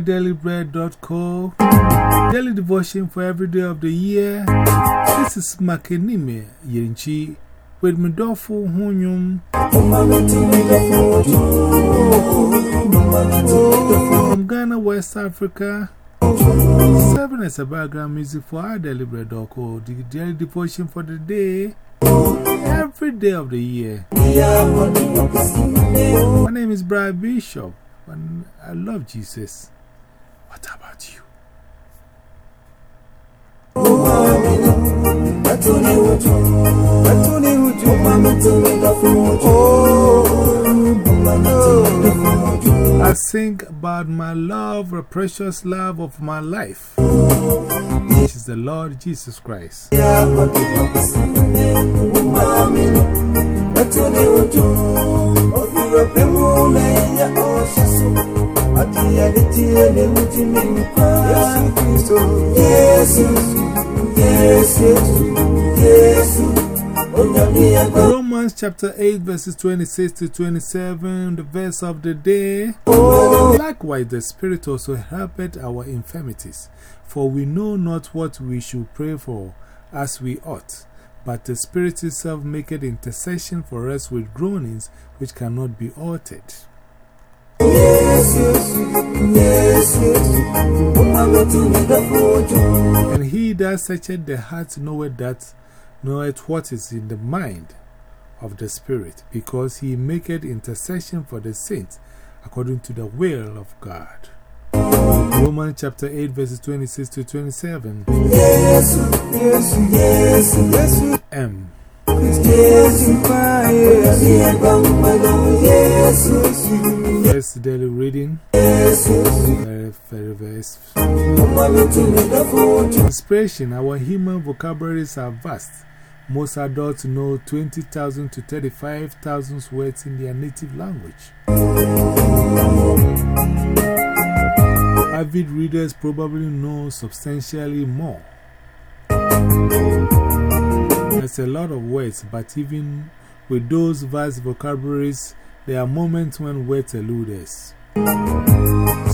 idailybread.co. Daily devotion for every day of the year. This is Makenime Yenchi with Medofo Hunyum. From Ghana, West Africa. Serving as a background music for idailybread.co. The daily devotion for the day. Every day of the year. My name is Brian Bishop, and I love Jesus. What about you? I sing about my love, the precious love of my life, which is the Lord Jesus Christ. Romans chapter 8, verses 26 to 27, the verse of the day. Likewise, the Spirit also helpeth our infirmities, for we know not what we should pray for as we ought. But the Spirit itself maketh intercession for us with groanings which cannot be altered. And he that searcheth the heart knoweth that knoweth what is in the mind of the Spirit, because he maketh intercession for the saints according to the will of God. Romans chapter 8, verses 26 to 27. M. First daily reading. Very, very, verse. Inspiration Our human vocabularies are vast. Most adults know 20,000 to 35,000 words in their native language. Avid readers probably know substantially more. There's a lot of words, but even with those vast vocabularies, there are moments when words elude us.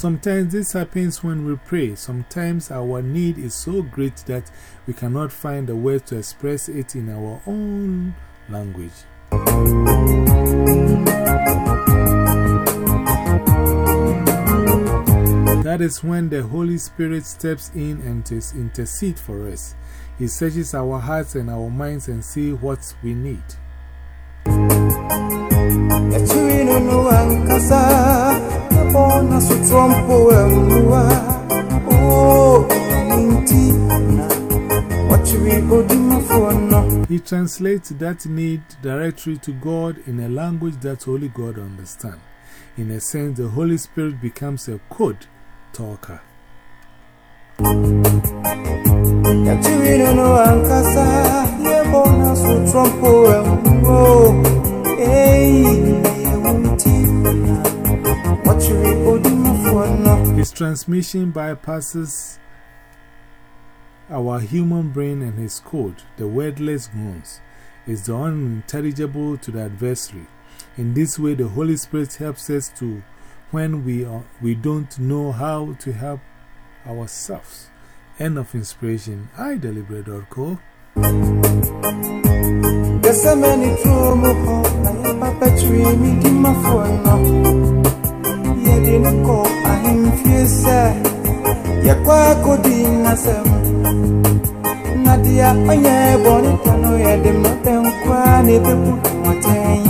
Sometimes this happens when we pray. Sometimes our need is so great that we cannot find a words to express it in our own language. That is when the Holy Spirit steps in and intercedes for us. He searches our hearts and our minds and sees what we need. He translates that need directly to God in a language that only God understands. In a sense, the Holy Spirit becomes a code talker. His transmission bypasses our human brain and his code, the wordless groans, is the unintelligible to the adversary. In this way, the Holy Spirit helps us to when we, are, we don't know how to help ourselves. End of inspiration. idailybread.co. There's so many true I papa tree me give my phone. Yeah, didn't call. I'm fierce. Yeah, quack could be Nadia, oh yeah, bonnet, no, yeah, the mountain cry, they put my time.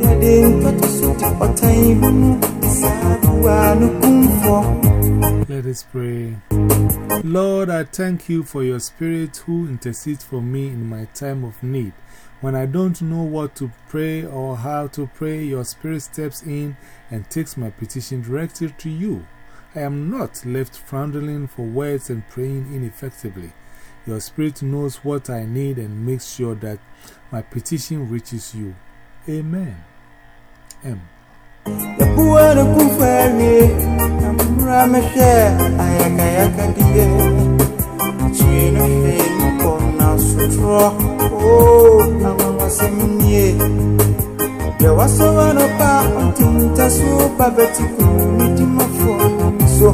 Yeah, they put a suit or time. Let us pray. Lord, I thank you for your Spirit who intercedes for me in my time of need. When I don't know what to pray or how to pray, your Spirit steps in and takes my petition directly to you. I am not left floundering for words and praying ineffectively. Your Spirit knows what I need and makes sure that my petition reaches you. Amen. M. yɛboa no ku fa awie na mmra mehwɛ ayakayakadiɛ akyiri no hwee mokɔ na o oh, awanwasɛm nie deɛ wasɔwa no pa ɔtinta so. Ba bɛtiko medimafoɔ so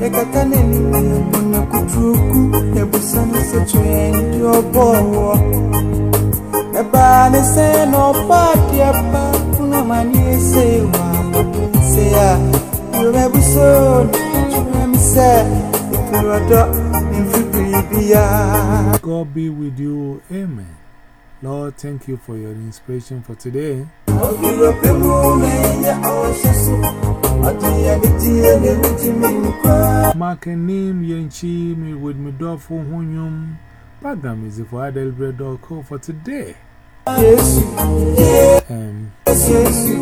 yɛkata n'anim ne na kuturuku yɛbosa no sɛ twɛn deɛ ɔbɔɔwɔ ɛbaa ne sɛ na ɔbaa deɛ baa you never saw, you never said, if you're a dog, if you be God be with you. Amen. Lord, thank you for your inspiration for today. Mark a name, Yanchi, me with me door for Hunyum. Program is for Adelbred call for today. Jésù Jésù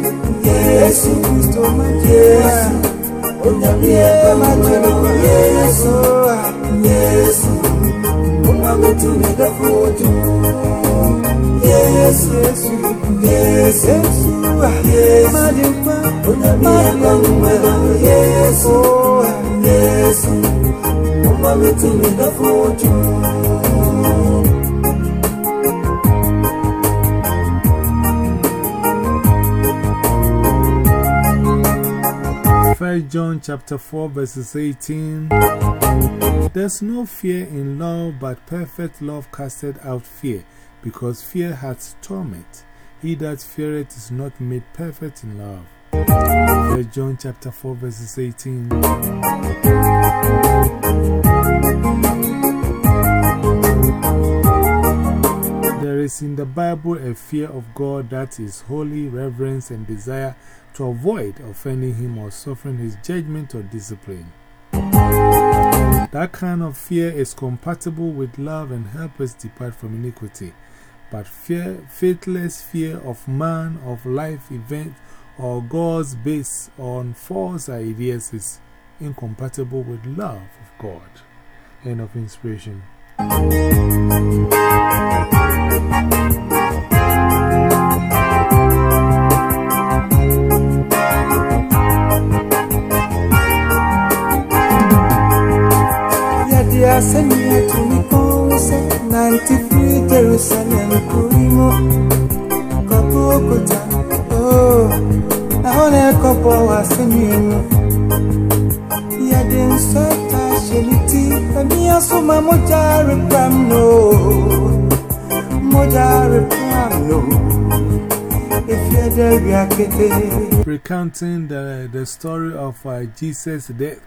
Jésù tó má Jésù ònyàmí ẹ má jẹrẹ wá Jésù Jésù ònàmẹtù nígbà fojú Jésù Jésù Jésù má di pa ònyàmí ẹ má jẹrẹ wá Jésù Jésù ònàmẹtù nígbà Yes 1 John chapter 4 verses 18 There's no fear in love but perfect love casteth out fear because fear hath torment. He that feareth is not made perfect in love. 1 John chapter 4 verses 18 in the Bible a fear of God that is holy reverence and desire to avoid offending Him or suffering His judgment or discipline. That kind of fear is compatible with love and helps us depart from iniquity. But fear, faithless fear of man, of life event, or God's based on false ideas is incompatible with love of God. End of inspiration. Sẹ́ni ẹ̀tùnú kan ń sẹ́ 93 Jerusalem kúrí mọ́ kọ́kú òkúta ooo àwọn ẹ̀kọ́ bọ̀ wá sẹ́ni ẹ̀mú. Ìyàdé ń sọ́ta. Recounting the, the story of uh, Jesus' death,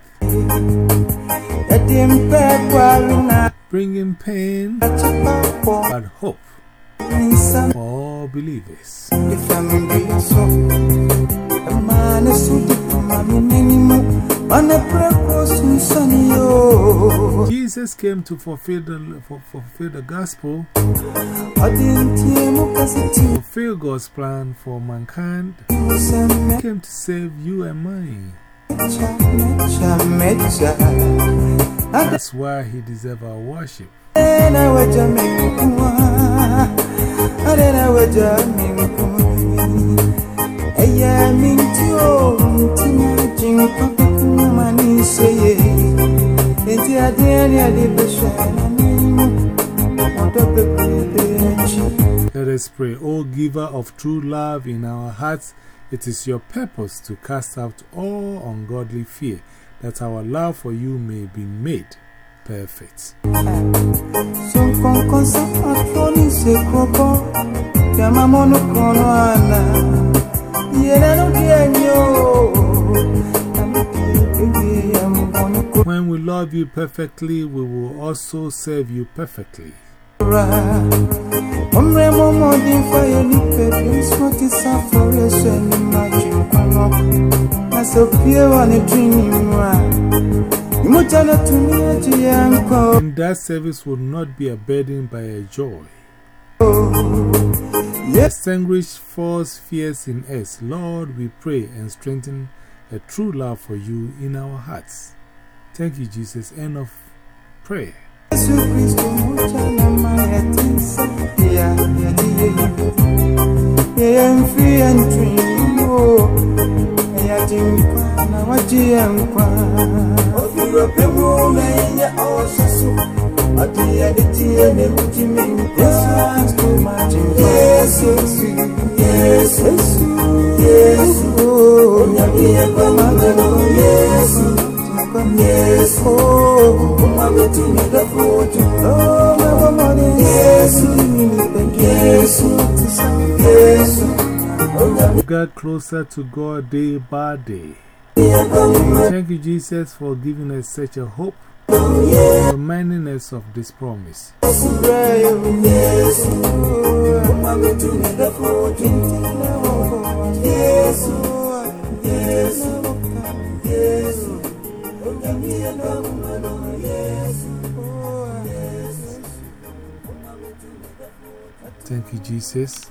Yadi mpe kwa runa bringing pain but hope for all believers. If I'm in the so, a man is so deep from my minimum. On a purpose, sunny, Jesus came to fulfill the, for, fulfill the gospel, I didn't hear Mukasiti, fulfill God's plan for mankind, He came to save you and mine. mecha, mecha, mecha. That's why He deserves our worship. And I was a mekuma, and then I was a mekuma. A ya mintio, Tina Jing, Papa, money say, and the idea the. Let us pray. O giver of true love in our hearts, it is your purpose to cast out all ungodly fear, that our love for you may be made perfect. Love you perfectly, we will also serve you perfectly. Omre momo din fire ni pepe, smoti sa forest ni maji kwano. Na so pie wa ni dream wa. Imucha na tumia jiyanko. And that service will not be a burden by a joy. Yes, Extinguish false fears in us. Lord, we pray and strengthen a true love for you in our hearts. Thank you, Jesus. End of prayer. Yesu Kristo mucha na We oh, closer to God day by day. Thank you, Jesus, for giving us such a hope, reminding us of this promise. Yes, yes, yes. Thank you, Jesus.